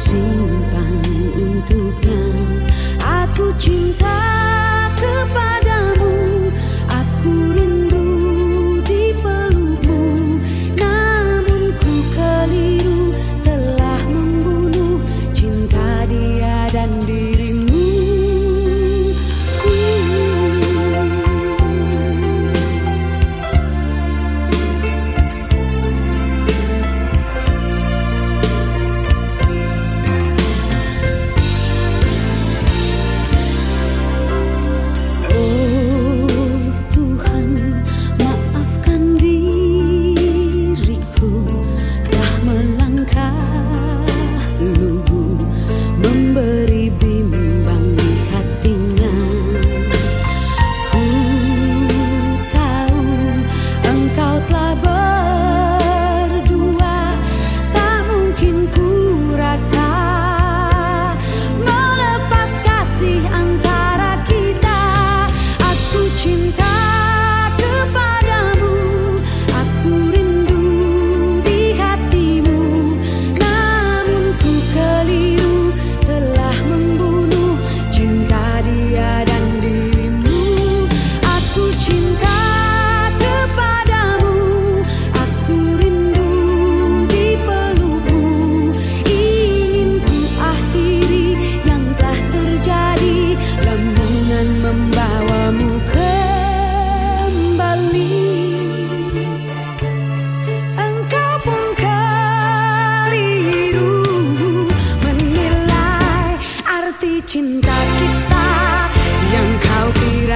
心。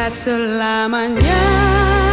hace la mañana.